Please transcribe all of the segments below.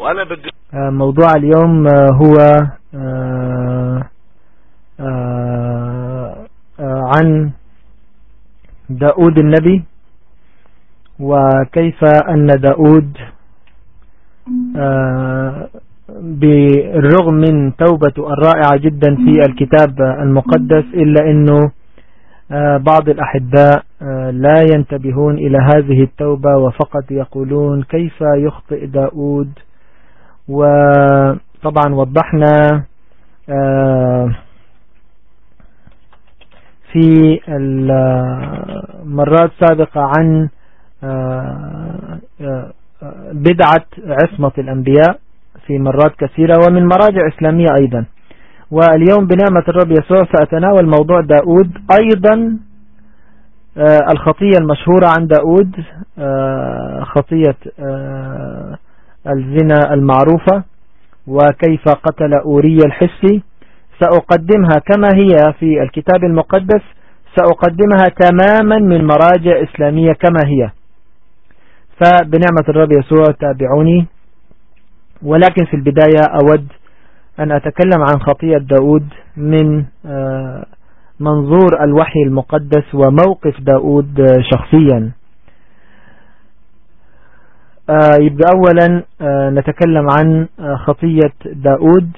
وأنا بدي موضوع اليوم هو عن داود النبي وكيف أن داود بالرغم من توبته الرائعة جدا في الكتاب المقدس إلا أنه بعض الأحباء لا ينتبهون إلى هذه التوبة وفقط يقولون كيف يخطئ داود وطبعا وضحنا في المرات السابقة عن بدعة عصمة الأنبياء في مرات كثيرة ومن مراجع إسلامية أيضا. واليوم بنعمة الرب يسوع سأتناول موضوع داود أيضا آه، الخطية المشهورة عن داود آه، خطية آه، الزنا المعروفة وكيف قتل أوري الحسي. سأقدمها كما هي في الكتاب المقدس سأقدمها تماما من مراجع إسلامية كما هي. فبنعمة الرب يسوع تابعوني. ولكن في البداية أود أن أتكلم عن خطية داود من آه، منظور الوحي المقدس وموقف داود شخصيا. يبقى أولا نتكلم عن خطية داود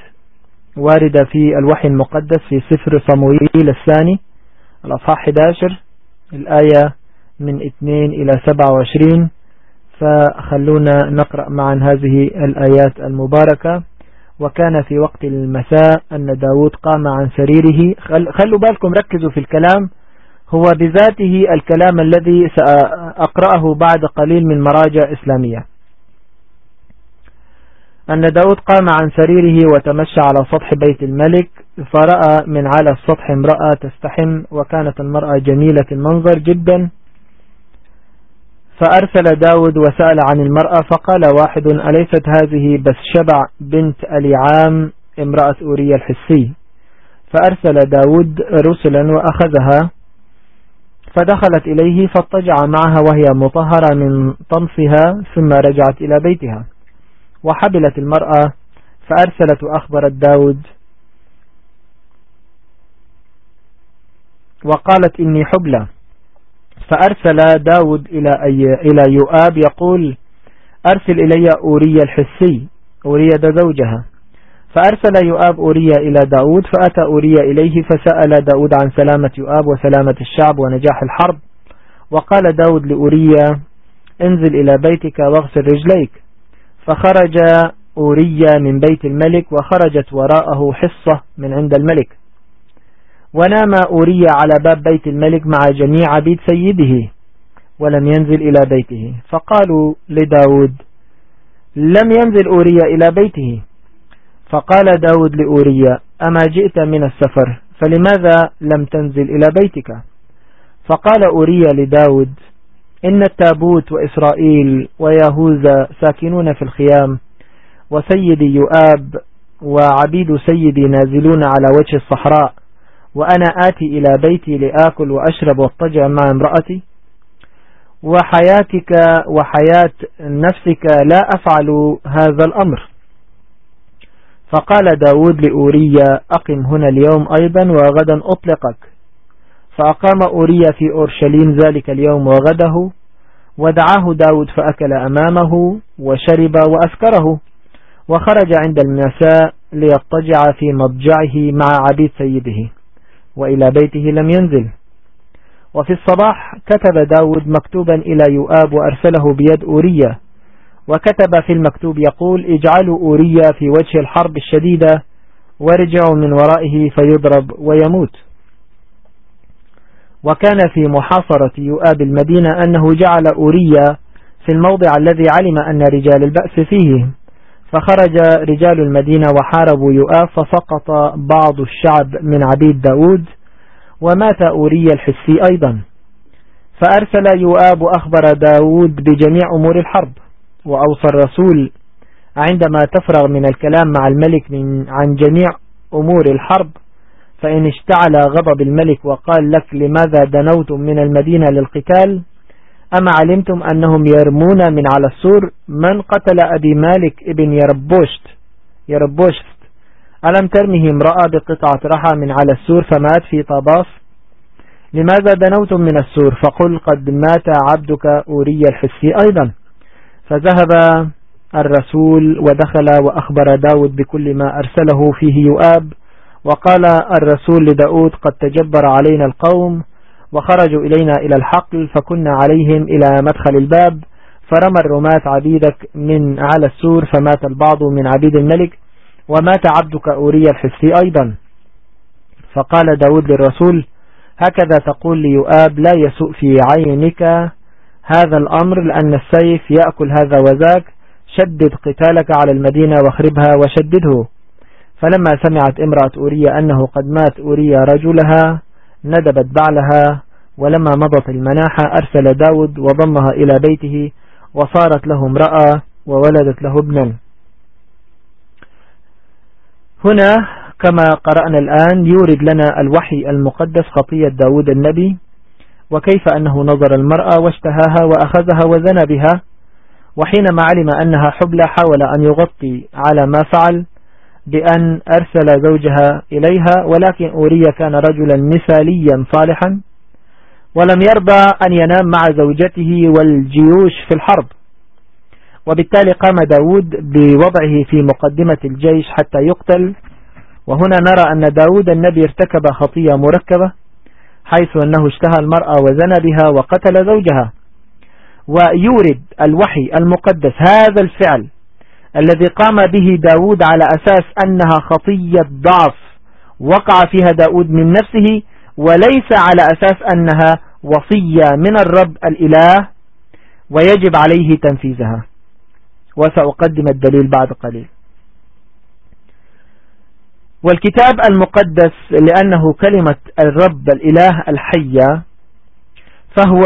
واردة في الوحي المقدس في سفر صموئيل الثاني الأصحاح 11 الآية من 2 إلى 27 فخلونا نقرأ معا هذه الآيات المباركة. وكان في وقت المساء أن داود قام عن سريره. خلوا بالكم ركزوا في الكلام. هو بذاته الكلام الذي سأقرأه بعد قليل من مراجع إسلامية. أن داود قام عن سريره وتمشى على سطح بيت الملك فرأى من على السطح امرأة تستحم وكانت المرأة جميلة المنظر جدا. فأرسل داود وسأل عن المرأة فقال واحد أليست هذه بس شبع بنت أليعام امرأة أوريا الحسي؟ فأرسل داود رسلا وأخذها. فدخلت إليه فاضطجع معها وهي مطهرة من طمسها ثم رجعت إلى بيتها. وحبلت المرأة فأرسلت وأخبرت داود. وقالت إني حبلة فأرسل داود إلى, إلى يؤاب يقول أرسل إلي أوريا الحسي أوريا زوجها. فأرسل يؤاب أوريا إلى داود فأتى أوريا إليه فسأل داود عن سلامة يؤاب وسلامة الشعب ونجاح الحرب. وقال داود لأوريا انزل إلى بيتك واغسل رجليك. فخرج أوريا من بيت الملك وخرجت وراءه حصة من عند الملك. ونام أوريا على باب بيت الملك مع جميع عبيد سيده ولم ينزل إلى بيته. فقالوا لداود لم ينزل أوريا إلى بيته. فقال داود لأوريا أما جئت من السفر فلماذا لم تنزل إلى بيتك؟ فقال أوريا لداود إن التابوت وإسرائيل ويهوذا ساكنون في الخيام وسيدي يؤاب وعبيد سيدي نازلون على وجه الصحراء وأنا آتي إلى بيتي لآكل وأشرب واضطجع مع امرأتي. وحياتك وحياة نفسك لا أفعل هذا الأمر. فقال داود لأوريا أقم هنا اليوم أيضا وغدا أطلقك. فأقام أوريا في أورشليم ذلك اليوم وغده ودعاه داود فأكل أمامه وشرب وأسكره وخرج عند المساء ليضطجع في مضجعه مع عبيد سيده وإلى بيته لم ينزل. وفي الصباح كتب داود مكتوبا إلى يؤاب وأرسله بيد أوريا. وكتب في المكتوب يقول اجعلوا أوريا في وجه الحرب الشديدة وارجعوا من ورائه فيضرب ويموت. وكان في محاصرة يؤاب المدينة أنه جعل أوريا في الموضع الذي علم أن رجال البأس فيه. فخرج رجال المدينة وحاربوا يؤاب فسقط بعض الشعب من عبيد داود ومات أوريا الحسي أيضا. فأرسل يؤاب أخبر داود بجميع أمور الحرب. وأوصى الرسول عندما تفرغ من الكلام مع الملك من عن جميع أمور الحرب فإن اشتعل غضب الملك وقال لك لماذا دنوتم من المدينة للقتال؟ أما علمتم أنهم يرمون من على السور من قتل أبي مالك ابن يربوشت؟ يربوشت. ألم ترمه امرأة بقطعة رحى من على السور فمات في طباف؟ لماذا دنوتم من السور؟ فقل قد مات عبدك أوري الحسي أيضا. فذهب الرسول ودخل وأخبر داود بكل ما أرسله فيه يؤاب وقال الرسول لداود قد تجبر علينا القوم وخرجوا إلينا إلى الحقل فكنا عليهم إلى مدخل الباب فرمى الرماة عبيدك من على السور فمات البعض من عبيد الملك ومات عبدك أوري الحسي أيضا. فقال داود للرسول هكذا تقول ليؤاب لا يسوء في عينك هذا الأمر لأن السيف يأكل هذا وذاك شدد قتالك على المدينة واخربها وشدده. فلما سمعت امرأة أوريا أنه قد مات أوريا رجلها ندبت بعلها ولما مضت المناحة أرسل داود وضمها إلى بيته وصارت له امرأة وولدت له ابنا. هنا كما قرأنا الآن يورد لنا الوحي المقدس خطية داود النبي وكيف أنه نظر المرأة واشتهاها وأخذها وزنى بها وحينما علم أنها حبلى حاول أن يغطي على ما فعل بأن أرسل زوجها إليها ولكن أوريا كان رجلا مثاليا صالحا ولم يرضى أن ينام مع زوجته والجيوش في الحرب. وبالتالي قام داود بوضعه في مقدمة الجيش حتى يقتل. وهنا نرى أن داود النبي ارتكب خطية مركبة. حيث أنه اشتهى المرأة وزنى بها وقتل زوجها. ويورد الوحي المقدس هذا الفعل الذي قام به داود على أساس أنها خطية ضعف. وقع فيها داود من نفسه وليس على أساس أنها وصية من الرب الإله ويجب عليه تنفيذها. وسأقدم الدليل بعد قليل. والكتاب المقدس لأنه كلمة الرب الإله الحية فهو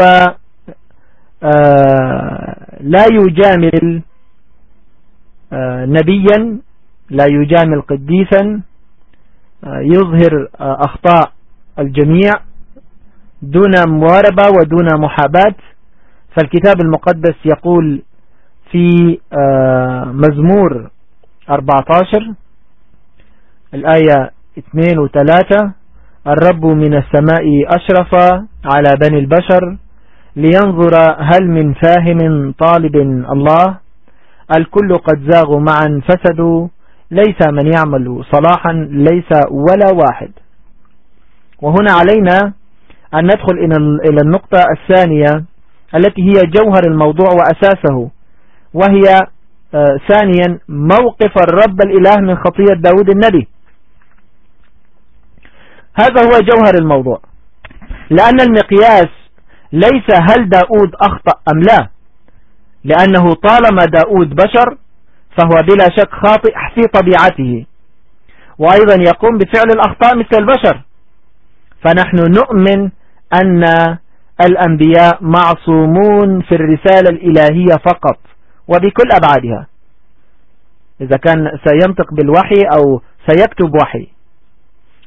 آه، لا يجامل آه، نبيا لا يجامل قديسا آه، يظهر أخطاء الجميع دون مواربة ودون محاباة. فالكتاب المقدس يقول في مزمور 14 الآية 2 و 3 الرب من السماء أشرف على بني البشر لينظر هل من فاهم طالب الله الكل قد زاغوا معا فسدوا ليس من يعمل صلاحا ليس ولا واحد. وهنا علينا أن ندخل إلى النقطة الثانية التي هي جوهر الموضوع وأساسه وهي آه، ثانيا موقف الرب الإله من خطية داود النبي. هذا هو جوهر الموضوع. لأن المقياس ليس هل داود أخطأ أم لا. لأنه طالما داود بشر فهو بلا شك خاطئ في طبيعته. وأيضا يقوم بفعل الأخطاء مثل البشر. فنحن نؤمن أن الأنبياء معصومون في الرسالة الإلهية فقط وبكل أبعادها. إذا كان سينطق بالوحي أو سيكتب وحي.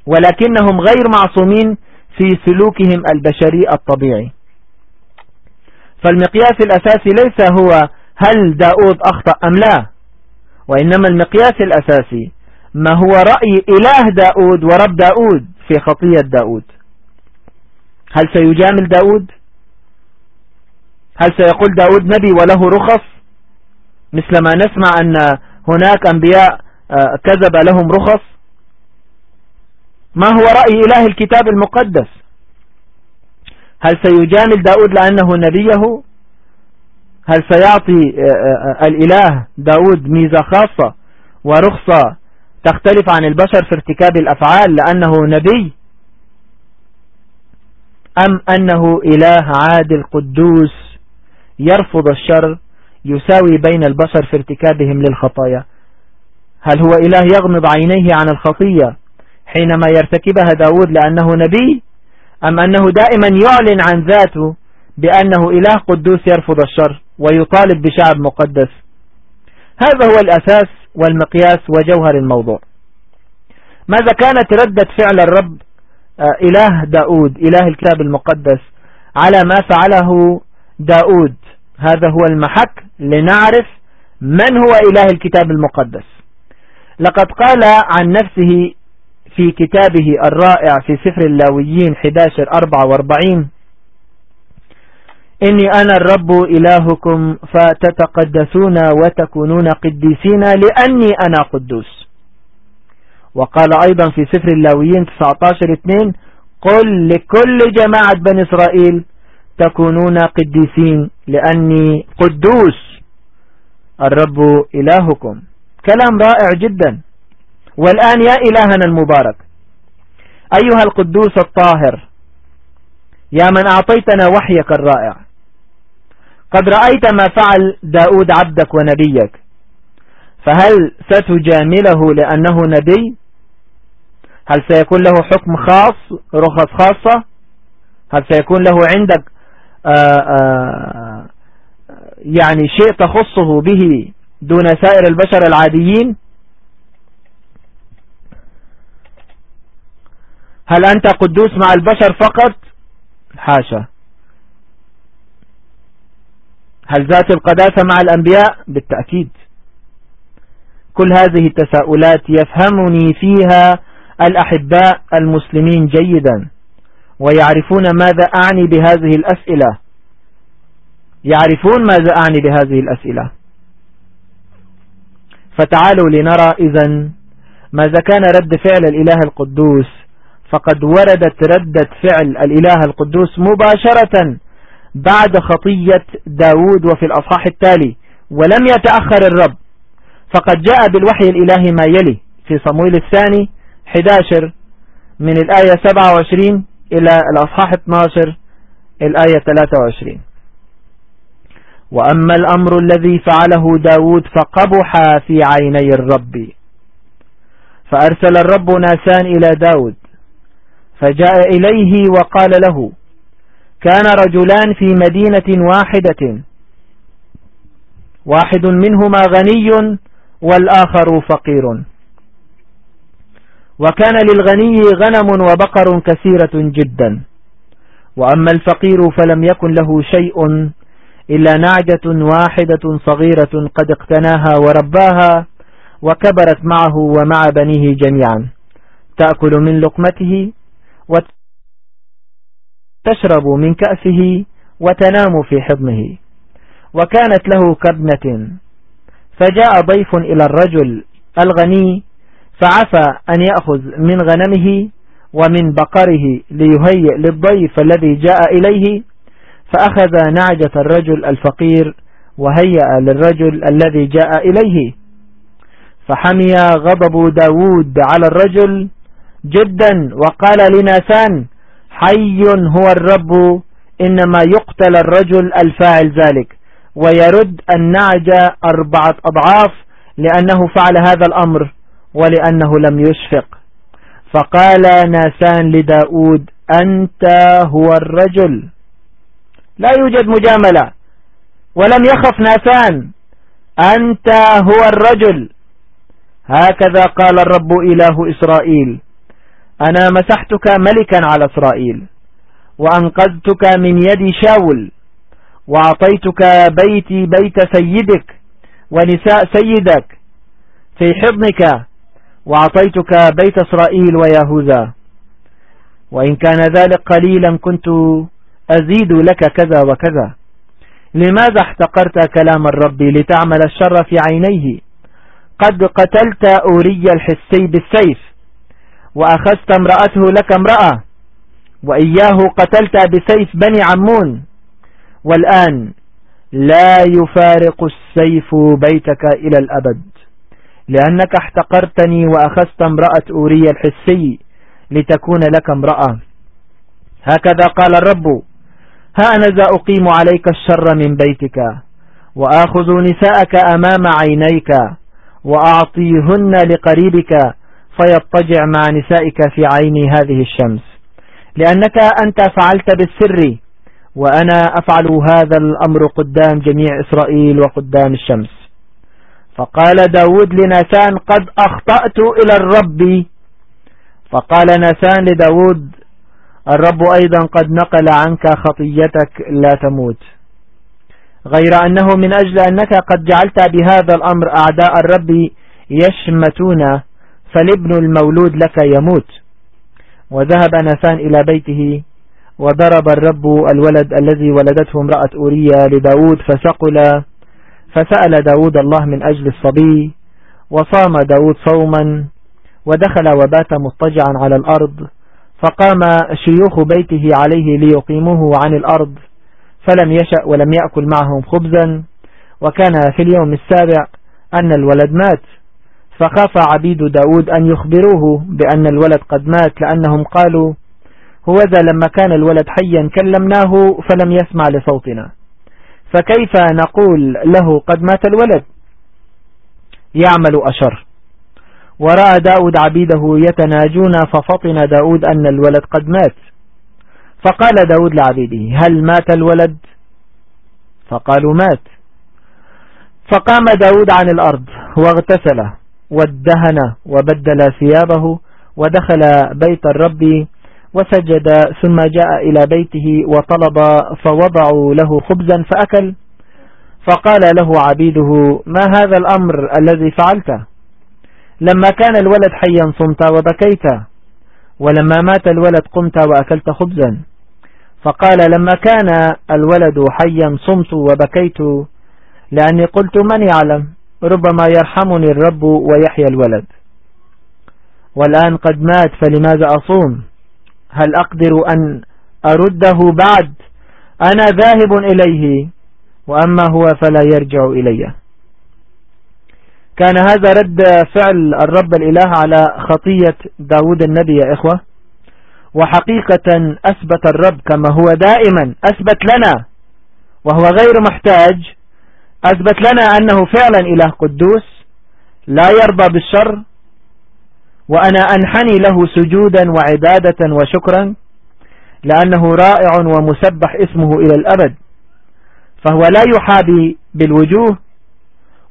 ولكنهم غير معصومين في سلوكهم البشري الطبيعي. فالمقياس الأساسي ليس هو هل داود أخطأ أم لا وإنما المقياس الأساسي ما هو رأي إله داود ورب داود في خطية داود هل سيجامل داود هل سيقول داود نبي وله رخص؟ مثل ما نسمع أن هناك أنبياء آه، كذب لهم رخص. ما هو رأي إله الكتاب المقدس؟ هل سيجامل داود لأنه نبيه؟ هل سيعطي آه، آه، آه، الإله داود ميزة خاصة ورخصة تختلف عن البشر في ارتكاب الأفعال لأنه نبي؟ أم أنه إله عادل قدوس يرفض الشر يساوي بين البشر في ارتكابهم للخطايا؟ هل هو إله يغمض عينيه عن الخطية؟ حينما يرتكبها داود لأنه نبي أم أنه دائما يعلن عن ذاته بأنه إله قدوس يرفض الشر ويطالب بشعب مقدس. هذا هو الأساس والمقياس وجوهر الموضوع. ماذا كانت ردة فعل الرب آه، إله داود إله الكتاب المقدس على ما فعله داود؟ هذا هو المحك لنعرف من هو إله الكتاب المقدس. لقد قال عن نفسه في كتابه الرائع في سفر اللاويين 11-44 إني أنا الرب إلهكم فتتقدسون وتكونون قديسين لأني أنا قدوس. وقال أيضا في سفر اللاويين 19-2 قل لكل جماعة بني إسرائيل تكونون قديسين لأني قدوس. الرب إلهكم. كلام رائع جدا. والآن يا إلهنا المبارك. أيها القدوس الطاهر يا من أعطيتنا وحيك الرائع. قد رأيت ما فعل داود عبدك ونبيك. فهل ستجامله لأنه نبي؟ هل سيكون له حكم خاص رخص خاصة؟ هل سيكون له عندك آآ آه، آآ آه، يعني شيء تخصه به دون سائر البشر العاديين؟ هل أنت قدوس مع البشر فقط؟ حاشا. هل ذات القداسة مع الأنبياء؟ بالتأكيد. كل هذه التساؤلات يفهمني فيها الأحباء المسلمين جيدا ويعرفون ماذا أعني بهذه الأسئلة. يعرفون ماذا أعني بهذه الأسئلة. فتعالوا لنرى إذا ماذا كان رد فعل الإله القدوس فقد وردت ردة فعل الإله القدوس مباشرة بعد خطية داود وفي الأصحاح التالي ولم يتأخر الرب. فقد جاء بالوحي الإلهي ما يلي في صمويل الثاني 11 من الآية 27 إلى الأصحاح 12 الآية 23 وأما الأمر الذي فعله داود فقبح في عيني الرب. فأرسل الرب ناسان إلى داود فجاء إليه وقال له كان رجلان في مدينة واحدة. واحد منهما غني والآخر فقير. وكان للغني غنم وبقر كثيرة جدا. وأما الفقير فلم يكن له شيء إلا نعجة واحدة صغيرة قد اقتناها ورباها وكبرت معه ومع بنيه جميعا. تأكل من لقمته وتشرب من كأسه وتنام في حضنه. وكانت له كبنة فجاء ضيف إلى الرجل الغني فعفى أن يأخذ من غنمه ومن بقره ليهيئ للضيف الذي جاء إليه. فأخذ نعجة الرجل الفقير وهيأ للرجل الذي جاء إليه. فحمي غضب داود على الرجل جدا وقال لناسان حي هو الرب إنما يقتل الرجل الفاعل ذلك. ويرد النعج أربعة أضعاف لأنه فعل هذا الأمر ولأنه لم يشفق. فقال ناسان لداود أنت هو الرجل. لا يوجد مجاملة. ولم يخف ناسان أنت هو الرجل. هكذا قال الرب إله إسرائيل. أنا مسحتك ملكا على إسرائيل وأنقذتك من يد شاول وأعطيتك بيتي بيت سيدك ونساء سيدك في حضنك وأعطيتك بيت إسرائيل ويهوذا. وإن كان ذلك قليلا كنت أزيد لك كذا وكذا. لماذا احتقرت كلام الرب لتعمل الشر في عينيه؟ قد قتلت أوري الحسي بالسيف. وأخذت امرأته لك امرأة وإياه قتلت بسيف بني عمون. والآن لا يفارق السيف بيتك إلى الأبد لأنك احتقرتني وأخذت امرأة أوري الحسي لتكون لك امرأة. هكذا قال الرب ها أنا ذا أقيم عليك الشر من بيتك وآخذ نساءك أمام عينيك وأعطيهن لقريبك فيضطجع مع نسائك في عيني هذه الشمس. لأنك أنت فعلت بالسر وأنا أفعل هذا الأمر قدام جميع إسرائيل وقدام الشمس. فقال داود لناسان قد أخطأت إلى الرب. فقال ناسان لداود الرب أيضا قد نقل عنك خطيتك لا تموت. غير أنه من أجل أنك قد جعلت بهذا الأمر أعداء الرب يشمتون فالابن المولود لك يموت. وذهب نسان إلى بيته وضرب الرب الولد الذي ولدته امرأة أوريا لداود فسقل فسأل داود الله من أجل الصبي وصام داود صوما ودخل وبات مضطجعا على الأرض فقام شيوخ بيته عليه ليقيموه عن الأرض فلم يشأ ولم يأكل معهم خبزا. وكان في اليوم السابع أن الولد مات. فخاف عبيد داود أن يخبروه بأن الولد قد مات لأنهم قالوا هوذا لما كان الولد حيا كلمناه فلم يسمع لصوتنا. فكيف نقول له قد مات الولد؟ يعمل أشر. ورأى داود عبيده يتناجون ففطن داود أن الولد قد مات. فقال داود لعبيده هل مات الولد؟ فقالوا مات. فقام داود عن الأرض واغتسل. وادهن وبدل ثيابه ودخل بيت الرب وسجد ثم جاء إلى بيته وطلب فوضعوا له خبزا فأكل فقال له عبيده ما هذا الأمر الذي فعلته؟ لما كان الولد حيا صمت وبكيت ولما مات الولد قمت وأكلت خبزا. فقال لما كان الولد حيا صمت وبكيت لأني قلت من يعلم؟ ربما يرحمني الرب ويحيى الولد. والآن قد مات فلماذا أصوم؟ هل أقدر أن أرده بعد؟ أنا ذاهب إليه وأما هو فلا يرجع إلي. كان هذا رد فعل الرب الإله على خطية داود النبي يا إخوة. وحقيقة أثبت الرب كما هو دائما أثبت لنا وهو غير محتاج أثبت لنا أنه فعلا إله قدوس لا يرضى بالشر وأنا أنحني له سجودا وعبادة وشكرا لأنه رائع ومسبح اسمه إلى الأبد فهو لا يحابي بالوجوه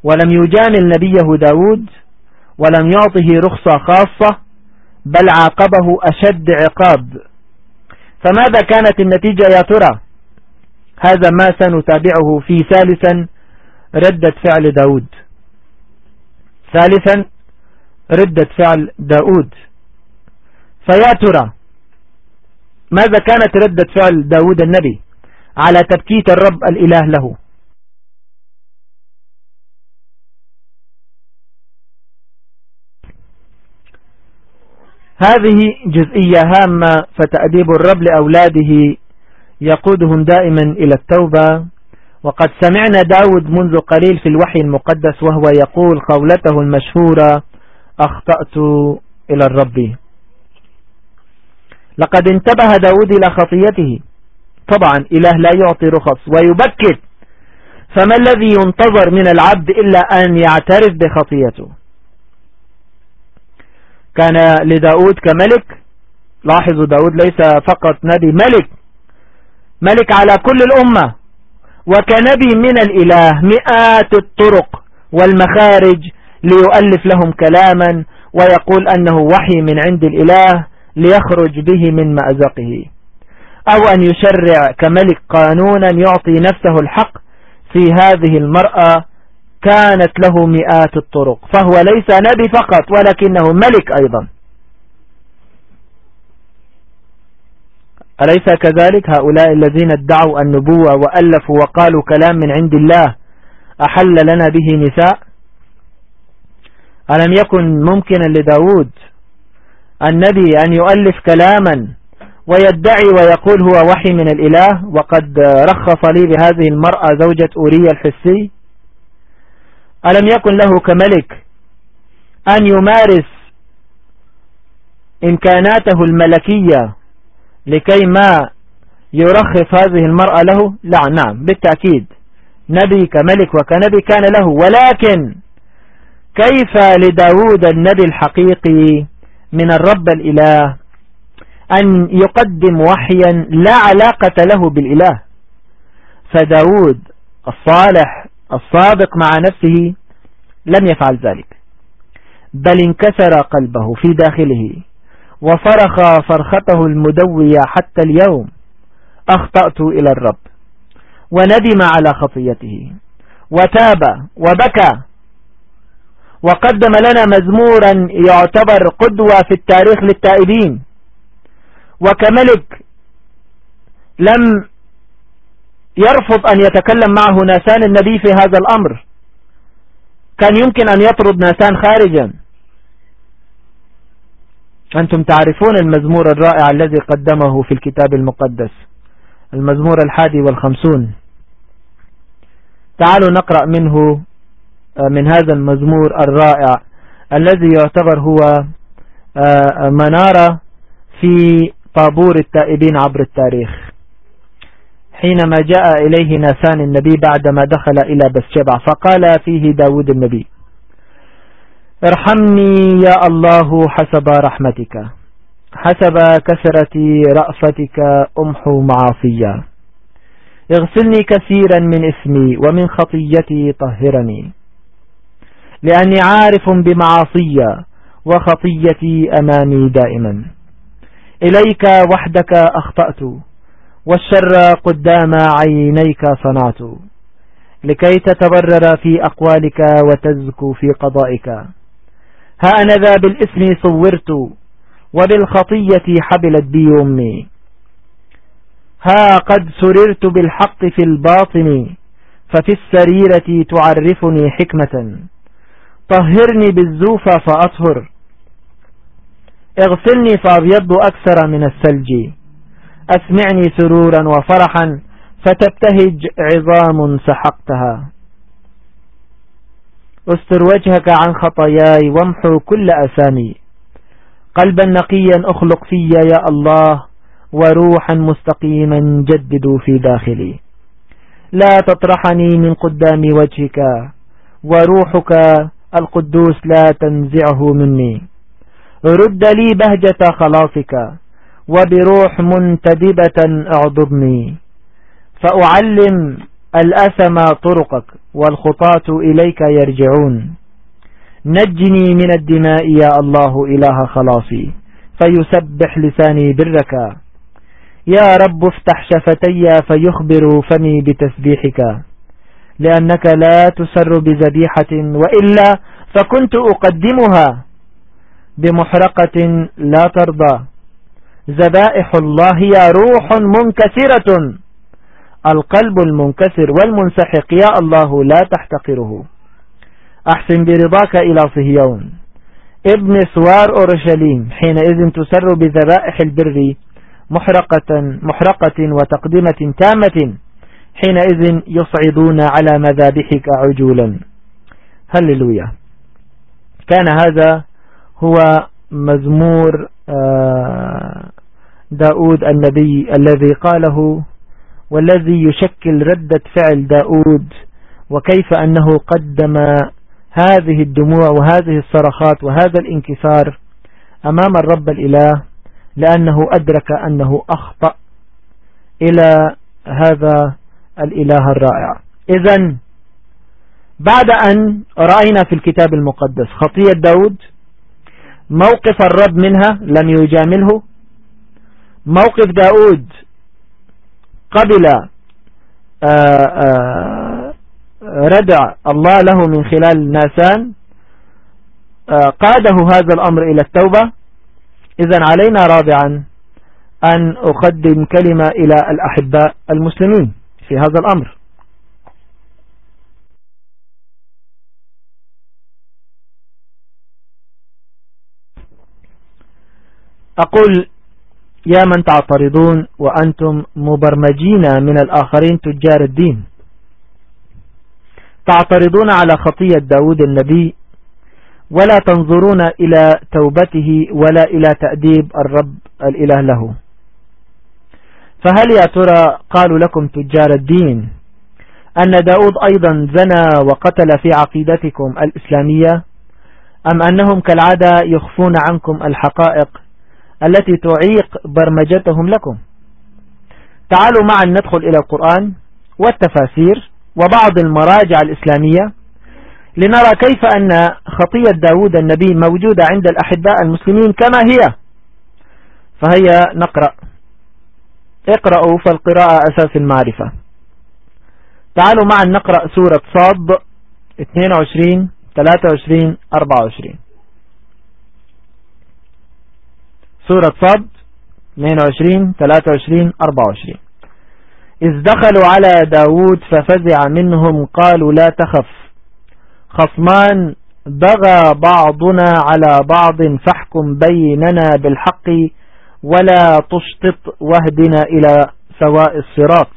ولم يجامل نبيه داود ولم يعطه رخصة خاصة بل عاقبه أشد عقاب. فماذا كانت النتيجة يا ترى؟ هذا ما سنتابعه في ثالثا ردة فعل داود. ثالثا ردة فعل داود. فيا ترى ماذا كانت ردة فعل داود النبي؟ على تبكيت الرب الإله له. هذه جزئية هامة فتأديب الرب لأولاده يقودهم دائما إلى التوبة. وقد سمعنا داود منذ قليل في الوحي المقدس وهو يقول قولته المشهورة أخطأت إلى الرب. لقد انتبه داود إلى خطيته. طبعا إله لا يعطي رخص ويبكت فما الذي ينتظر من العبد إلا أن يعترف بخطيته؟ كان لداود كملك. لاحظوا داود ليس فقط نبي ملك. ملك على كل الأمة. وكنبي من الإله مئات الطرق والمخارج ليؤلف لهم كلاما ويقول أنه وحي من عند الإله ليخرج به من مأزقه. أو أن يشرع كملك قانونا يعطي نفسه الحق في هذه المرأة كانت له مئات الطرق. فهو ليس نبي فقط ولكنه ملك أيضا. أليس كذلك؟ هؤلاء الذين ادعوا النبوة وألفوا وقالوا كلام من عند الله أحل لنا به نساء؟ ألم يكن ممكنا لداود النبي أن يؤلف كلاما ويدعي ويقول هو وحي من الإله وقد رخص لي بهذه المرأة زوجة أوريا الحسي؟ ألم يكن له كملك أن يمارس إمكاناته الملكية لكي ما يرخص هذه المرأة له لا نعم بالتأكيد. نبي كملك وكنبي كان له ولكن كيف لداود النبي الحقيقي من الرب الإله أن يقدم وحيا لا علاقة له بالإله؟ فداود الصالح الصادق مع نفسه لم يفعل ذلك بل انكسر قلبه في داخله. وفرخ فرخته المدوية حتى اليوم. أخطأت إلى الرب. وندم على خطيته. وتاب وبكى. وقدم لنا مزمورا يعتبر قدوة في التاريخ للتائبين. وكملك لم يرفض أن يتكلم معه ناسان النبي في هذا الأمر. كان يمكن أن يطرد ناسان خارجا. أنتم تعرفون المزمور الرائع الذي قدمه في الكتاب المقدس المزمور الحادي والخمسون. تعالوا نقرأ منه آه، من هذا المزمور الرائع الذي يعتبر هو آه، منارة في طابور التائبين عبر التاريخ. حينما جاء إليه ناسان النبي بعدما دخل إلى بسشبع فقال فيه داود النبي ارحمني يا الله حسب رحمتك. حسب كثرة رأفتك أمحو معاصيا اغسلني كثيرا من اسمي ومن خطيتي طهرني. لأني عارف بمعاصي وخطيتي أمامي دائما. إليك وحدك أخطأت والشر قدام عينيك صنعت. لكي تتبرر في أقوالك وتزكو في قضائك. ها أنا ذا بالإثم صورت وبالخطية حبلت بي أمي. ها قد سررت بالحق في الباطن ففي السريرة تعرفني حكمة. طهرني بالزوفة فأطهر. اغسلني فأبيض أكثر من الثلج. أسمعني سرورا وفرحا فتبتهج عظام سحقتها. استر وجهك عن خطاياي وامحو كل أسامي قلبا نقيا أخلق في يا الله وروحا مستقيما جدد في داخلي. لا تطرحني من قدام وجهك وروحك القدوس لا تنزعه مني. رد لي بهجة خلاصك وبروح منتدبة اعضبني فأعلم الأثم طرقك. والخطاة إليك يرجعون. نجني من الدماء يا الله إله خلاصي فيسبح لساني برك. يا رب افتح شفتي فيخبر فمي بتسبيحك. لأنك لا تسر بذبيحة وإلا فكنت أقدمها بمحرقة لا ترضى. ذبائح الله يا روح منكسرة. القلب المنكسر والمنسحق يا الله لا تحتقره. أحسن برضاك إلى صهيون. ابن سوار أورشليم حينئذ تسر بذبائح البر محرقة, محرقة وتقدمة تامة حينئذ يصعدون على مذابحك عجولا. هللويا. كان هذا هو مزمور آه، داود النبي الذي قاله والذي يشكل ردة فعل داود وكيف أنه قدم هذه الدموع وهذه الصرخات وهذا الانكسار أمام الرب الإله لأنه أدرك أنه أخطأ إلى هذا الإله الرائع. إذا بعد أن رأينا في الكتاب المقدس خطية داود موقف الرب منها لم يجامله. موقف داود قبل آه، آه، ردع الله له من خلال ناسان آه، قاده هذا الأمر إلى التوبة. إذا علينا رابعا أن أقدم كلمة إلى الأحباء المسلمين في هذا الأمر. أقول يا من تعترضون وأنتم مبرمجين من الآخرين تجار الدين. تعترضون على خطية داود النبي ولا تنظرون إلى توبته ولا إلى تأديب الرب الإله له. فهل يا ترى قالوا لكم تجار الدين أن داود أيضا زنى وقتل في عقيدتكم الإسلامية أم أنهم كالعادة يخفون عنكم الحقائق التي تعيق برمجتهم لكم. تعالوا معا ندخل إلى القرآن والتفاسير وبعض المراجع الإسلامية لنرى كيف أن خطية داود النبي موجودة عند الأحباء المسلمين كما هي. فهيا نقرأ. اقرأوا فالقراءة أساس المعرفة. تعالوا معا نقرأ سورة صاد 22 23 24 سورة صاد 22 23 24 إذ دخلوا على داود ففزع منهم قالوا لا تخف. خصمان بغى بعضنا على بعض فاحكم بيننا بالحق ولا تشطط واهدنا إلى سواء الصراط.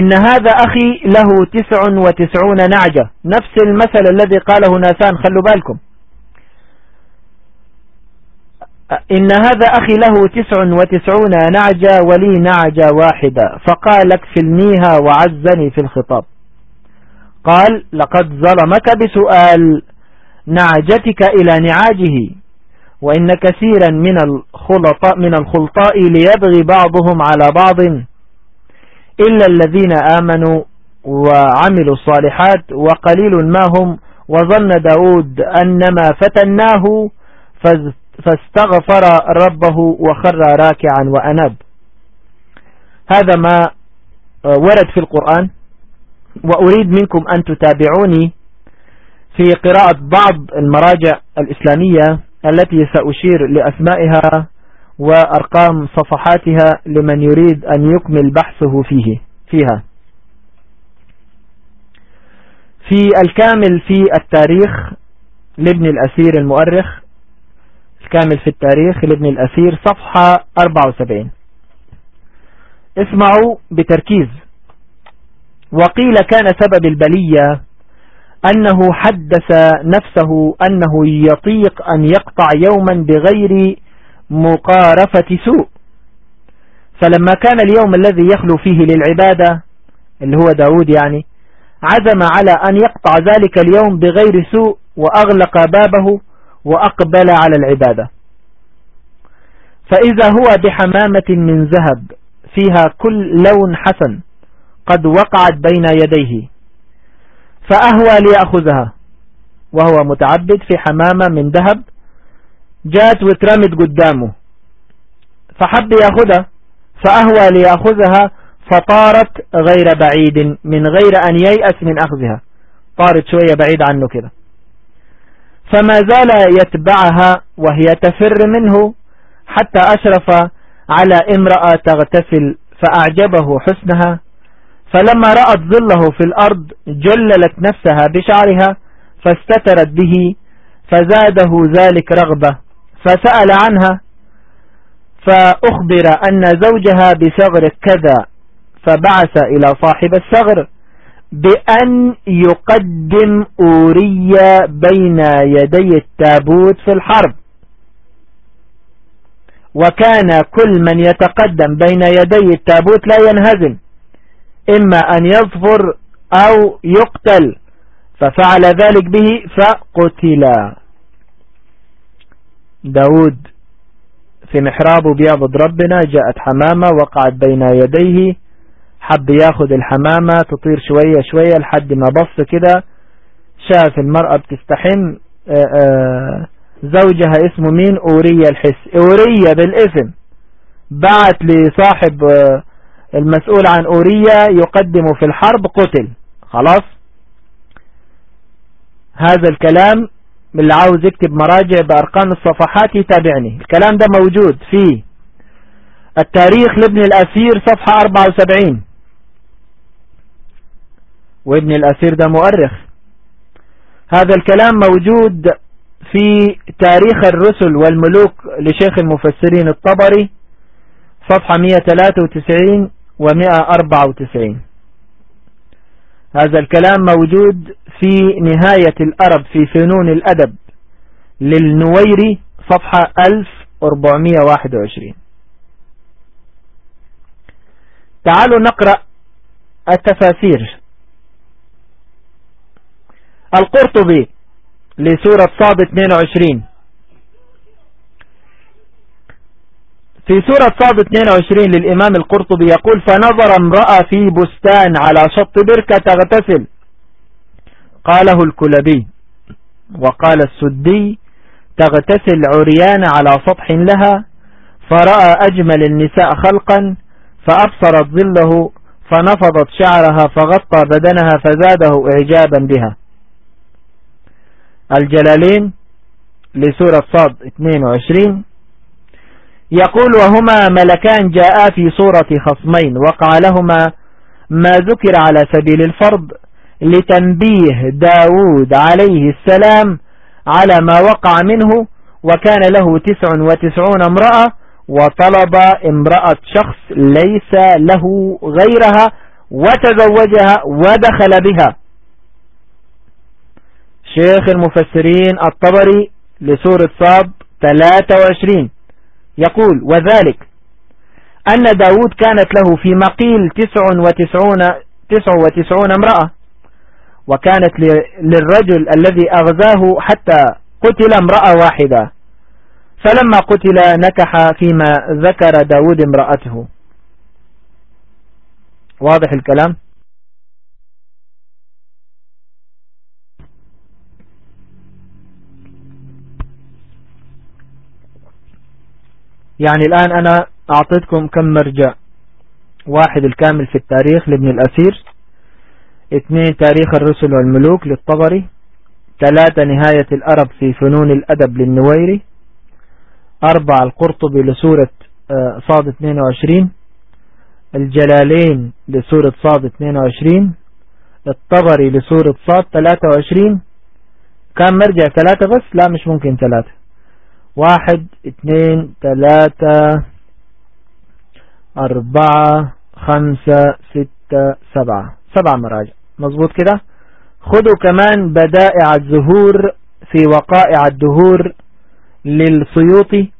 إن هذا أخي له تسع وتسعون نعجة. نفس المثل الذي قاله ناسان خلوا بالكم. إن هذا أخي له تسع وتسعون نعجة ولي نعجة واحدة فقال اكفلنيها وعزني في الخطاب. قال لقد ظلمك بسؤال نعجتك إلى نعاجه وإن كثيرا من الخلطاء, من الخلطاء ليبغي بعضهم على بعض إلا الذين آمنوا وعملوا الصالحات وقليل ما هم وظن داود أنما فتناه فاستغفر ربه وخر راكعا وأناب. هذا ما ورد في القرآن. وأريد منكم أن تتابعوني في قراءة بعض المراجع الإسلامية التي سأشير لأسمائها وأرقام صفحاتها لمن يريد أن يكمل بحثه فيه فيها. في الكامل في التاريخ لابن الأسير المؤرخ الكامل في التاريخ لابن الأسير صفحة 74 اسمعوا بتركيز. وقيل كان سبب البلية أنه حدث نفسه أنه يطيق أن يقطع يوما بغير مقارفة سوء. فلما كان اليوم الذي يخلو فيه للعبادة اللي هو داود يعني عزم على أن يقطع ذلك اليوم بغير سوء وأغلق بابه وأقبل على العبادة. فإذا هو بحمامة من ذهب فيها كل لون حسن قد وقعت بين يديه فأهوى ليأخذها. وهو متعبد في حمامة من ذهب جات وترمت قدامه. فحب يأخذها فأهوى ليأخذها فطارت غير بعيد من غير أن ييأس من أخذها. طارت شوية بعيد عنه كده. فما زال يتبعها وهي تفر منه حتى أشرف على امرأة تغتسل فأعجبه حسنها. فلما رأت ظله في الأرض جللت نفسها بشعرها فاستترت به فزاده ذلك رغبة فسأل عنها فأخبر أن زوجها بثغر كذا فبعث إلى صاحب الثغر بأن يقدم أوريا بين يدي التابوت في الحرب. وكان كل من يتقدم بين يدي التابوت لا ينهزم إما أن يظفر أو يقتل ففعل ذلك به فقتل. داود في محرابه بيعبد ربنا جاءت حمامة وقعت بين يديه حب ياخد الحمامة تطير شوية شوية لحد ما بص كده شاف المرأة بتستحم آه، آه، زوجها اسمه مين؟ أورية الحس. أورية بالاسم. بعت لصاحب آه، المسؤول عن أورية يقدم في الحرب قتل. خلاص؟ هذا الكلام اللي عاوز يكتب مراجع بأرقام الصفحات يتابعني. الكلام ده موجود في التاريخ لابن الأسير صفحة 74 وابن الأسير ده مؤرخ. هذا الكلام موجود في تاريخ الرسل والملوك لشيخ المفسرين الطبري صفحة 193 و194 هذا الكلام موجود في نهاية الأرب في فنون الأدب للنويري صفحة 1421 تعالوا نقرأ التفاسير. القرطبي لسورة صاد 22 في سورة صاد 22 للإمام القرطبي يقول فنظر امرأة في بستان على شط بركة تغتسل. قاله الكلبي. وقال السدي تغتسل عريان على سطح لها. فرأى أجمل النساء خلقا فأبصرت ظله فنفضت شعرها فغطى بدنها فزاده إعجابا بها. الجلالين لسورة صاد 22 يقول وهما ملكان جاء في صورة خصمين وقع لهما ما ذكر على سبيل الفرض لتنبيه داود عليه السلام على ما وقع منه وكان له تسع وتسعون امرأة وطلب امرأة شخص ليس له غيرها وتزوجها ودخل بها. شيخ المفسرين الطبري لسورة صاب 23 يقول وذلك أن داود كانت له في مقيل تسع وتسعون, تسع وتسعون امرأة وكانت للرجل الذي أغزاه حتى قتل امرأة واحدة فلما قتل نكح فيما ذكر داود امرأته. واضح الكلام؟ يعني الآن أنا أعطيتكم كم مرجع. واحد الكامل في التاريخ لابن الأسير اثنين تاريخ الرسل والملوك للطبري ثلاثة نهاية الأرب في فنون الأدب للنويري أربعة القرطبي لسورة آه، صاد 22 الجلالين لسورة صاد 22 الطبري لسورة صاد 23 كان مرجع؟ ثلاثة بس؟ لا مش ممكن ثلاثة. واحد اثنين ثلاثة أربعة خمسة ستة سبعة. سبع مراجع. مظبوط كده؟ خذوا كمان بدائع الزهور في وقائع الدهور للسيوطي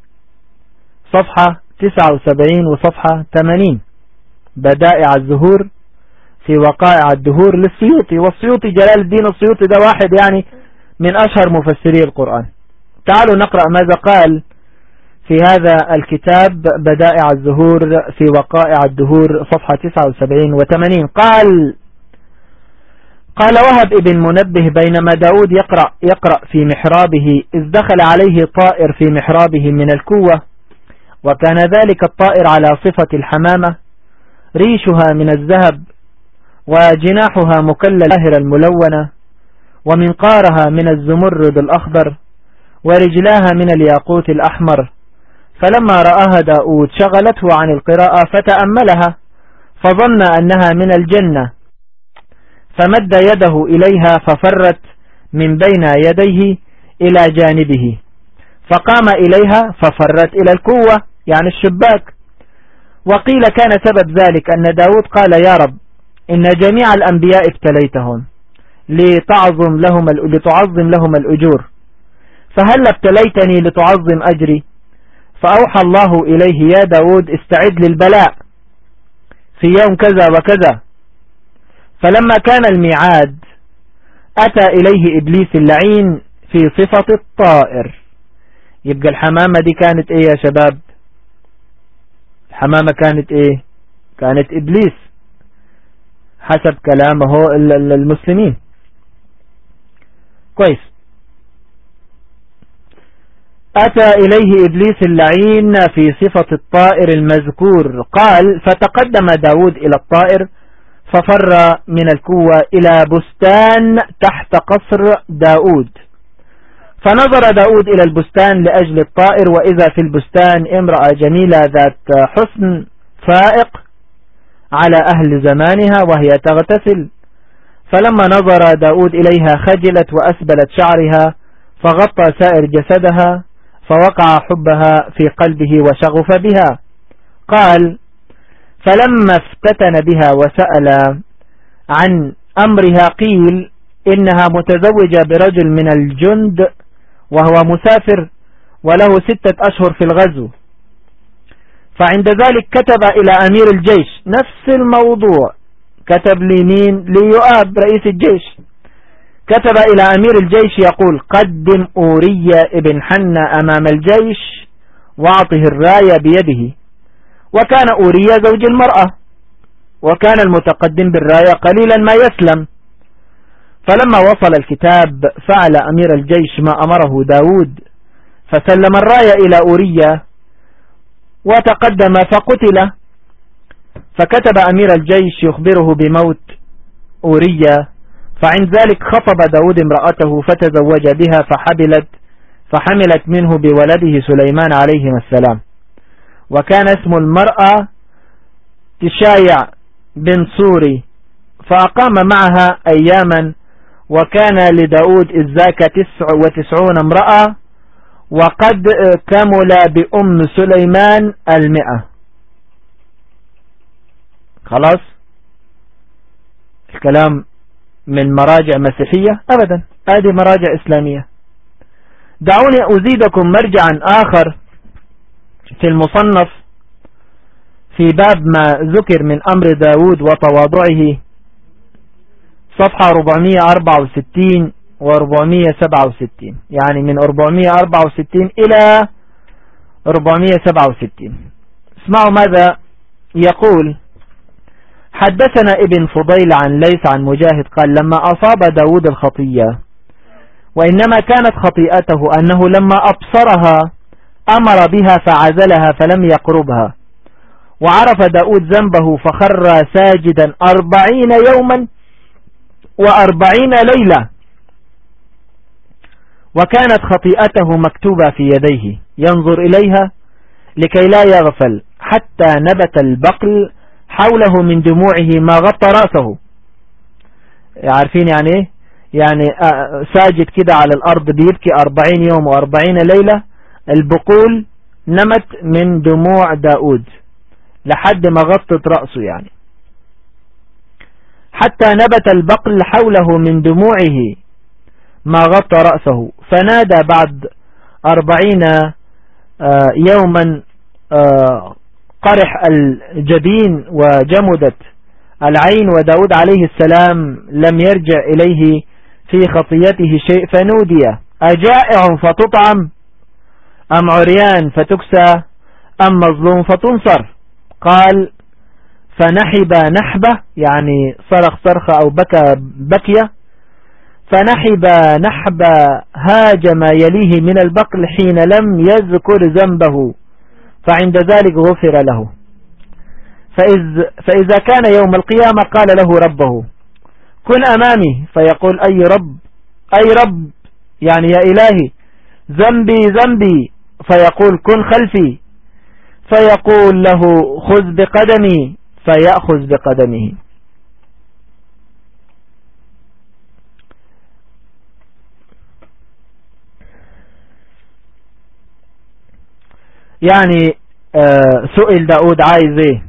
صفحة 79 وصفحة 80 بدائع الزهور في وقائع الدهور للسيوطي. والسيوطي جلال الدين السيوطي ده واحد يعني من أشهر مفسري القرآن. تعالوا نقرأ ماذا قال في هذا الكتاب بدائع الزهور في وقائع الدهور صفحة 79 و80 قال قال وهب ابن منبه بينما داود يقرأ, يقرأ في محرابه إذ دخل عليه طائر في محرابه من الكوة وكان ذلك الطائر على صفة الحمامة ريشها من الذهب وجناحها مكلل الملونة ومنقارها من الزمرد الأخضر ورجلاها من الياقوت الأحمر. فلما رآها داود شغلته عن القراءة فتأملها فظن أنها من الجنة. فمد يده إليها ففرت من بين يديه إلى جانبه. فقام إليها ففرت إلى الكوة يعني الشباك. وقيل كان سبب ذلك أن داود قال يا رب إن جميع الأنبياء ابتليتهم لتعظم لهم, لتعظم لهم الأجور. فهل ابتليتني لتعظم أجري؟ فأوحى الله إليه يا داود استعد للبلاء في يوم كذا وكذا. فلما كان الميعاد أتى إليه إبليس اللعين في صفة الطائر. يبقى الحمامة دي كانت إيه يا شباب؟ الحمامة كانت إيه؟ كانت إبليس حسب كلامه المسلمين. كويس. أتى إليه إبليس اللعين في صفة الطائر المذكور. قال فتقدم داود إلى الطائر ففر من الكوة إلى بستان تحت قصر داود. فنظر داود إلى البستان لأجل الطائر وإذا في البستان امرأة جميلة ذات حسن فائق على أهل زمانها وهي تغتسل. فلما نظر داود إليها خجلت وأسبلت شعرها فغطى سائر جسدها فوقع حبها في قلبه وشغف بها. قال فلما افتتن بها وسأل عن أمرها قيل إنها متزوجة برجل من الجند وهو مسافر وله ستة أشهر في الغزو. فعند ذلك كتب إلى أمير الجيش نفس الموضوع. كتب لمين ليؤاب رئيس الجيش. كتب إلى أمير الجيش يقول قدم أورية ابن حنة أمام الجيش وأعطه الراية بيده. وكان أورية زوج المرأة وكان المتقدم بالراية قليلا ما يسلم. فلما وصل الكتاب فعل أمير الجيش ما أمره داود فسلم الراية إلى أورية وتقدم فقتل. فكتب أمير الجيش يخبره بموت أورية فعند ذلك خطب داود امرأته فتزوج بها فحبلت فحملت منه بولده سليمان عليه السلام. وكان اسم المرأة تشايع بن سوري فأقام معها أياما وكان لداود إذ ذاك تسع وتسعون امرأة وقد كمل بأم سليمان المئة. خلاص؟ الكلام من مراجع مسيحية؟ أبدا. هذه مراجع إسلامية. دعوني أزيدكم مرجعا آخر في المصنف في باب ما ذكر من أمر داود وتواضعه صفحة 464 و 467 يعني من 464 إلى 467 اسمعوا ماذا يقول حدثنا ابن فضيل عن ليس عن مجاهد قال لما أصاب داود الخطية وإنما كانت خطيئته أنه لما أبصرها أمر بها فعزلها فلم يقربها وعرف داود ذنبه فخر ساجدا أربعين يوما وأربعين ليلة وكانت خطيئته مكتوبة في يديه ينظر إليها لكي لا يغفل حتى نبت البقل حوله من دموعه ما غطى رأسه. عارفين يعني إيه؟ يعني آه، ساجد كده على الأرض بيبكي أربعين يوم وأربعين ليلة. البقول نمت من دموع داود لحد ما غطت رأسه يعني. حتى نبت البقل حوله من دموعه ما غطى رأسه. فنادى بعد أربعين آه، يوما آه، قرح الجبين وجمدت العين وداود عليه السلام لم يرجع إليه في خطيته شيء فنودي. أجائع فتطعم أم عريان فتكسى أم مظلوم فتنصر؟ قال فنحب نحبة يعني صرخ صرخة أو بكى بكية. فنحب نحب هاج ما يليه من البقل حين لم يذكر ذنبه. فعند ذلك غفر له. فإذ فإذا كان يوم القيامة قال له ربه كن أمامي. فيقول أي رب أي رب يعني يا إلهي ذنبي ذنبي. فيقول كن خلفي. فيقول له خذ بقدمي. فيأخذ بقدمه. يعني آه سئل داود عايز إيه؟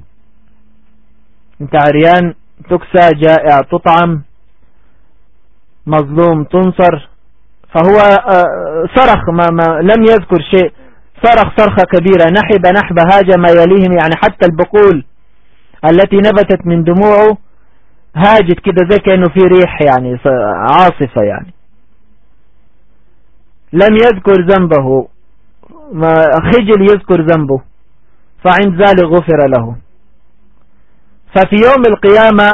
أنت عريان تكسى جائع تطعم مظلوم تنصر. فهو آه صرخ ما, ما لم يذكر شيء. صرخ صرخة كبيرة. نحب نحب هاج ما يليهم يعني حتى البقول التي نبتت من دموعه. هاجت كده زي كأنه في ريح يعني عاصفة يعني. لم يذكر ذنبه. ما خجل يذكر ذنبه فعند ذلك غفر له. ففي يوم القيامة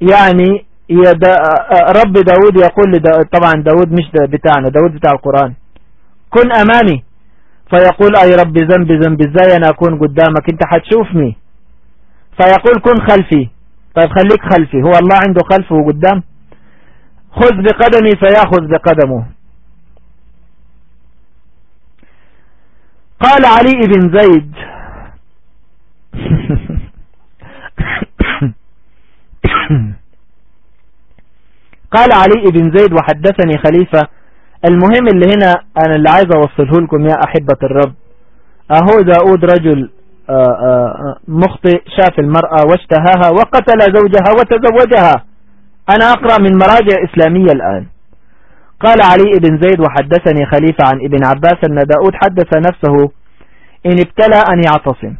يعني رب داود يقول لداود طبعا داود مش بتاعنا داود بتاع القرآن كن أمامي. فيقول أي ربي ذنبي ذنبي إزاي؟ أنا أكون قدامك أنت حتشوفني. فيقول كن خلفي. طيب خليك خلفي هو الله عنده خلف وقدام؟ خذ بقدمي فيأخذ بقدمه. قال علي بن زيد. قال علي بن زيد وحدثني خليفة. المهم اللي هنا أنا اللي عايز أوصله لكم يا أحبة الرب. أهو داود رجل آه، آه، مخطئ شاف المرأة واشتهاها وقتل زوجها وتزوجها. أنا أقرأ من مراجع إسلامية الآن. قال علي بن زيد وحدثني خليفة عن ابن عباس أن داود حدث نفسه إن ابتلى أن يعتصم.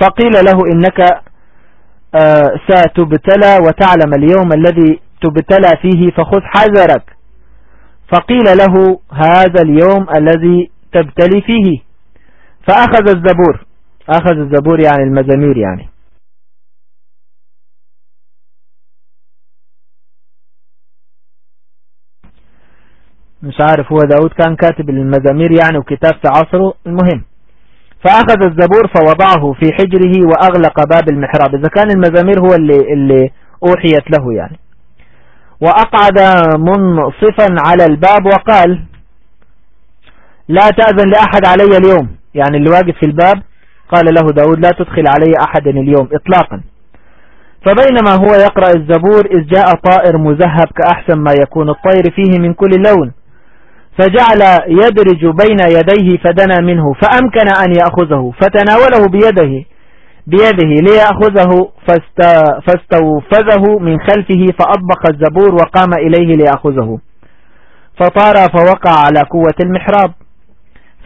فقيل له إنك ستبتلى وتعلم اليوم الذي تبتلى فيه فخذ حذرك. فقيل له هذا اليوم الذي تبتلي فيه. فأخذ الزبور. أخذ الزبور يعني المزامير يعني. مش عارف هو داود كان كاتب المزامير يعني وكتاب في عصره. المهم فأخذ الزبور فوضعه في حجره وأغلق باب المحراب. إذا كان المزامير هو اللي, اللي أوحيت له يعني. وأقعد منصفا على الباب وقال لا تأذن لأحد علي اليوم. يعني اللي واقف في الباب قال له داود لا تدخل علي أحد اليوم إطلاقا. فبينما هو يقرأ الزبور إذ جاء طائر مذهب كأحسن ما يكون. الطير فيه من كل لون. فجعل يدرج بين يديه فدنا منه فأمكن أن يأخذه فتناوله بيده بيده ليأخذه فاستوفزه من خلفه فأطبق الزبور وقام إليه ليأخذه فطار فوقع على قوة المحراب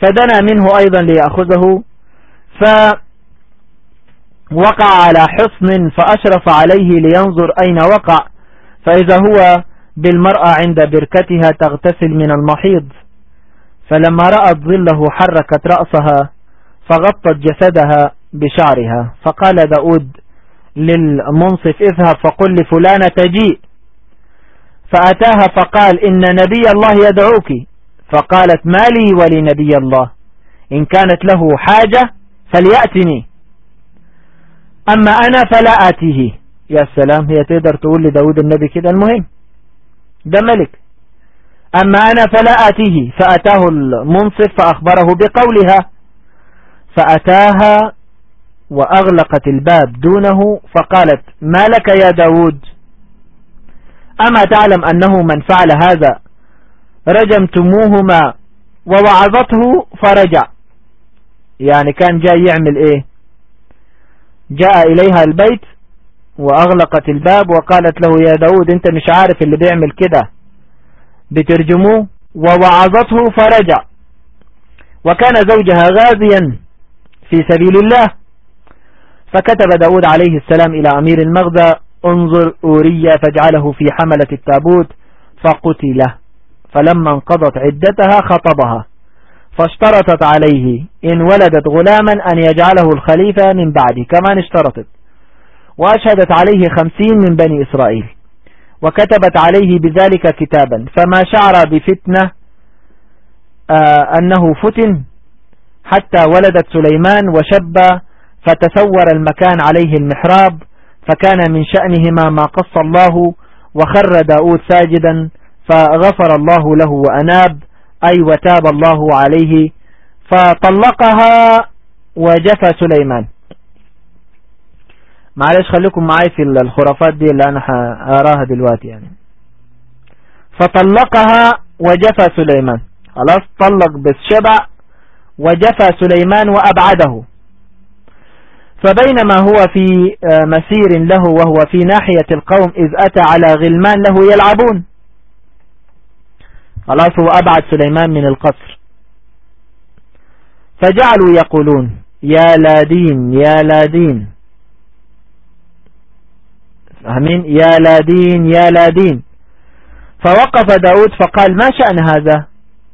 فدنا منه أيضا ليأخذه فوقع على حصن فأشرف عليه لينظر أين وقع فإذا هو بالمرأة عند بركتها تغتسل من المحيض. فلما رأت ظله حركت رأسها فغطت جسدها بشعرها. فقال داود للمنصف اذهب فقل لفلانة تجيء فأتاها فقال إن نبي الله يدعوك. فقالت ما لي ولنبي الله. إن كانت له حاجة فليأتني. أما أنا فلا آتيه. يا سلام هي تقدر تقول لداود النبي كده؟ المهم ده ملك. أما أنا فلا آتيه. فأتاه المنصف فأخبره بقولها. فأتاها وأغلقت الباب دونه فقالت ما لك يا داود؟ أما تعلم أنه من فعل هذا؟ رجمتموهما ووعظته فرجع. يعني كان جاي يعمل إيه؟ جاء إليها البيت وأغلقت الباب وقالت له يا داود أنت مش عارف اللي بيعمل كده. بترجموه ووعظته فرجع. وكان زوجها غازيا في سبيل الله. فكتب داود عليه السلام إلى أمير المغزى انظر أوريا فاجعله في حملة التابوت. فقتله فلما انقضت عدتها خطبها. فاشترطت عليه إن ولدت غلاما أن يجعله الخليفة من بعده كمان اشترطت. وأشهدت عليه خمسين من بني إسرائيل وكتبت عليه بذلك كتابا. فما شعر بفتنة آه أنه فتن حتى ولدت سليمان وشب فتسور المكان عليه المحراب فكان من شأنهما ما قص الله وخر داود ساجدا فغفر الله له وأناب أي وتاب الله عليه فطلقها وجفى سليمان. معلش خليكم معي في الخرافات دي اللي أنا أراها دلوقتي يعني. فطلقها وجفى سليمان. خلاص طلق بالشبع وجفى سليمان وأبعده. فبينما هو في مسير له وهو في ناحية القوم إذ أتى على غلمان له يلعبون. خلاص هو أبعد سليمان من القصر. فجعلوا يقولون يا لادين يا لادين. فهمين يا لادين يا لادين فوقف داود فقال ما شأن هذا؟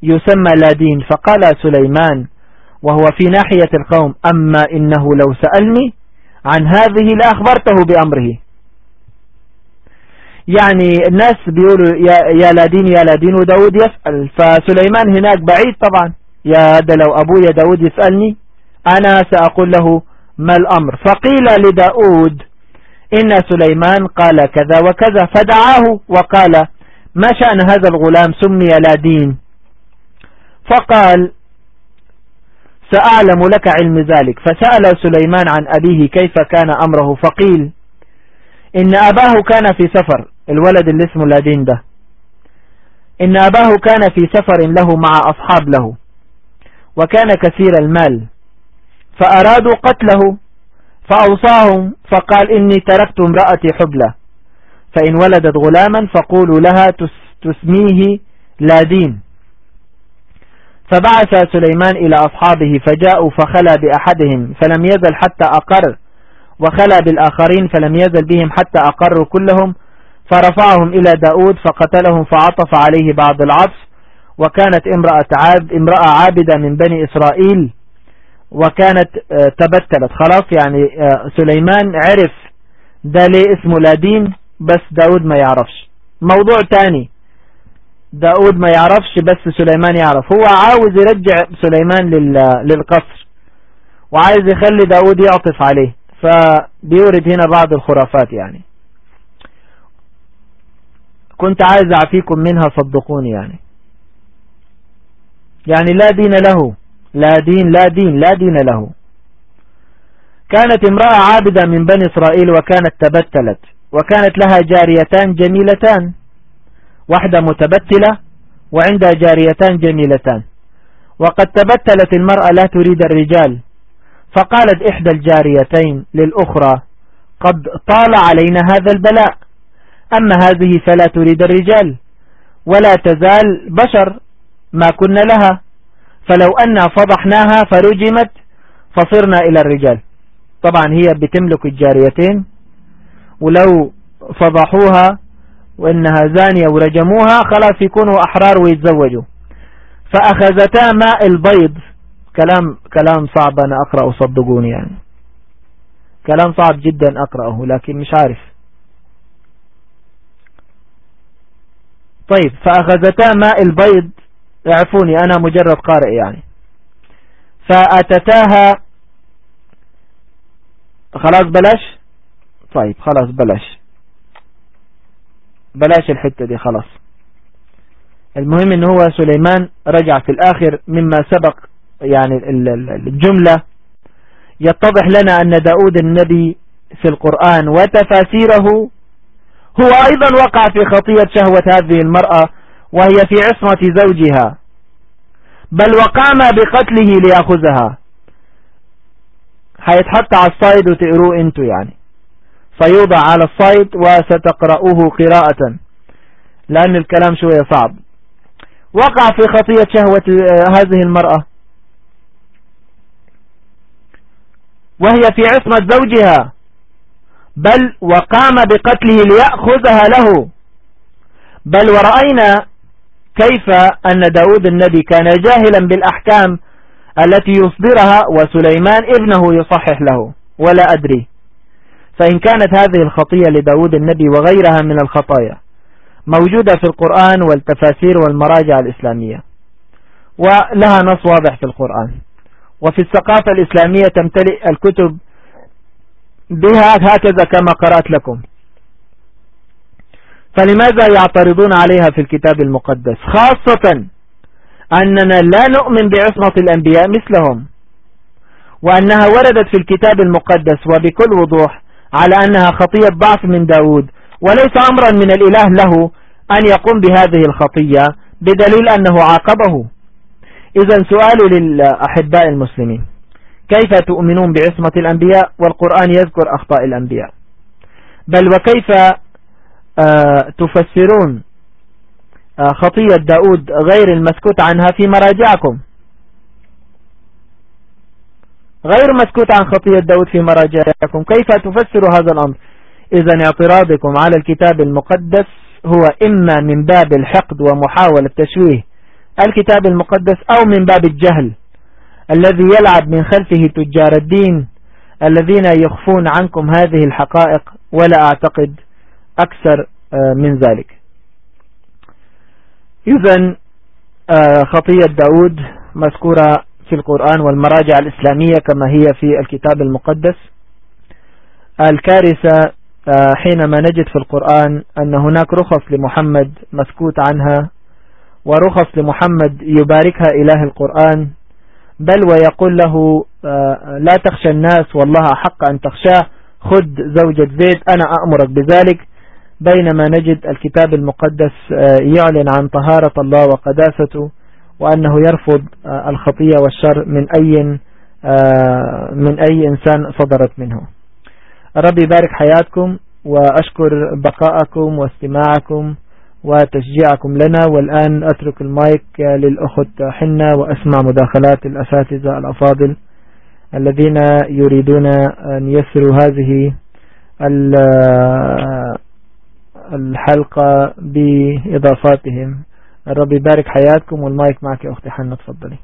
يسمى لادين فقال سليمان وهو في ناحية القوم أما إنه لو سألني عن هذه لأخبرته بأمره. يعني الناس بيقولوا يا لادين يا لادين وداود يسأل. فسليمان هناك بعيد طبعا. يا هذا لو أبويا داود يسألني أنا سأقول له ما الأمر. فقيل لداود إن سليمان قال كذا وكذا فدعاه وقال ما شأن هذا الغلام سمي لادين فقال سأعلم لك علم ذلك. فسأل سليمان عن أبيه كيف كان أمره فقيل إن أباه كان في سفر الولد اللي اسمه لادين ده. إن أباه كان في سفر له مع أصحاب له وكان كثير المال فأرادوا قتله فأوصاهم فقال إني تركت امرأتي حبلة فإن ولدت غلاما فقولوا لها تسميه لادين. فبعث سليمان إلى أصحابه فجاءوا فخلى بأحدهم فلم يزل حتى أقر. وخلى بالآخرين فلم يزل بهم حتى أقروا كلهم. فرفعهم إلى داود فقتلهم فعطف عليه بعض العطف. وكانت امرأة, امرأة عابدة من بني إسرائيل. وكانت آه، تبتلت. خلاص يعني آه، سليمان عرف ده ليه اسمه لادين بس داود ما يعرفش. موضوع تاني. داود ما يعرفش بس سليمان يعرف. هو عاوز يرجع سليمان للقصر وعايز يخلي داود يعطف عليه. فبيورد هنا بعض الخرافات يعني. كنت عايز أعفيكم منها صدقوني يعني. يعني لا دين له. لا دين لا دين لا دين له. كانت امرأة عابدة من بني إسرائيل وكانت تبتلت وكانت لها جاريتان جميلتان. واحدة متبتلة وعندها جاريتان جميلتان. وقد تبتلت المرأة لا تريد الرجال. فقالت إحدى الجاريتين للأخرى قد طال علينا هذا البلاء. أما هذه فلا تريد الرجال. ولا تزال بشر ما كنا لها. فلو أن فضحناها فرجمت فصرنا إلى الرجال. طبعا هي بتملك الجاريتين. ولو فضحوها وإنها زانية ورجموها خلاص يكونوا أحرار ويتزوجوا. فأخذتا ماء البيض. كلام كلام صعب أنا أقرأ صدقوني يعني. كلام صعب جدا أقرأه لكن مش عارف. طيب فأخذتا ماء البيض. اعفوني أنا مجرد قارئ يعني. فأتتاها خلاص بلاش؟ طيب خلاص بلاش. بلاش الحتة دي خلاص. المهم إن هو سليمان رجع في الآخر مما سبق يعني الجملة. يتضح لنا أن داود النبي في القرآن وتفاسيره هو أيضا وقع في خطية شهوة هذه المرأة وهي في عصمة زوجها. بل وقام بقتله ليأخذها. حيتحط على الصيد وتقروه انتو يعني. سيوضع على الصيد وستقرأوه قراءة. لأن الكلام شوية صعب. وقع في خطية شهوة هذه المرأة. وهي في عصمة زوجها. بل وقام بقتله ليأخذها له. بل ورأينا كيف أن داود النبي كان جاهلا بالأحكام التي يصدرها وسليمان ابنه يصحح له ولا أدري. فإن كانت هذه الخطية لداود النبي وغيرها من الخطايا موجودة في القرآن والتفاسير والمراجع الإسلامية. ولها نص واضح في القرآن. وفي الثقافة الإسلامية تمتلئ الكتب بها هكذا كما قرأت لكم. فلماذا يعترضون عليها في الكتاب المقدس؟ خاصة أننا لا نؤمن بعصمة الأنبياء مثلهم وأنها وردت في الكتاب المقدس وبكل وضوح على أنها خطية ضعف من داود وليس أمرا من الإله له أن يقوم بهذه الخطية بدليل أنه عاقبه. إذا سؤال للأحباء المسلمين كيف تؤمنون بعصمة الأنبياء؟ والقرآن يذكر أخطاء الأنبياء. بل وكيف تفسرون آه، خطية داود غير المسكوت عنها في مراجعكم. غير مسكوت عن خطية داود في مراجعكم. كيف تفسر هذا الأمر؟ إذا اعتراضكم على الكتاب المقدس هو إما من باب الحقد ومحاولة تشويه الكتاب المقدس أو من باب الجهل الذي يلعب من خلفه تجار الدين الذين يخفون عنكم هذه الحقائق ولا أعتقد أكثر آه، من ذلك. إذا آه، خطية داود مذكورة في القرآن والمراجع الإسلامية كما هي في الكتاب المقدس. الكارثة آه، حينما نجد في القرآن أن هناك رخص لمحمد مسكوت عنها ورخص لمحمد يباركها إله القرآن بل ويقول له لا تخشى الناس والله حق أن تخشاه خذ زوجة زيد أنا أأمرك بذلك. بينما نجد الكتاب المقدس آه، يعلن عن طهارة الله وقداسته وأنه يرفض آه، الخطية والشر من أي آه، من أي إنسان صدرت منه. ربي يبارك حياتكم وأشكر بقاءكم واستماعكم وتشجيعكم لنا والآن أترك المايك للأخت حنة وأسمع مداخلات الأساتذة الأفاضل الذين يريدون أن يسروا هذه الحلقة بإضافاتهم. الرب يبارك حياتكم والمايك معك يا أختي حنة تفضلي.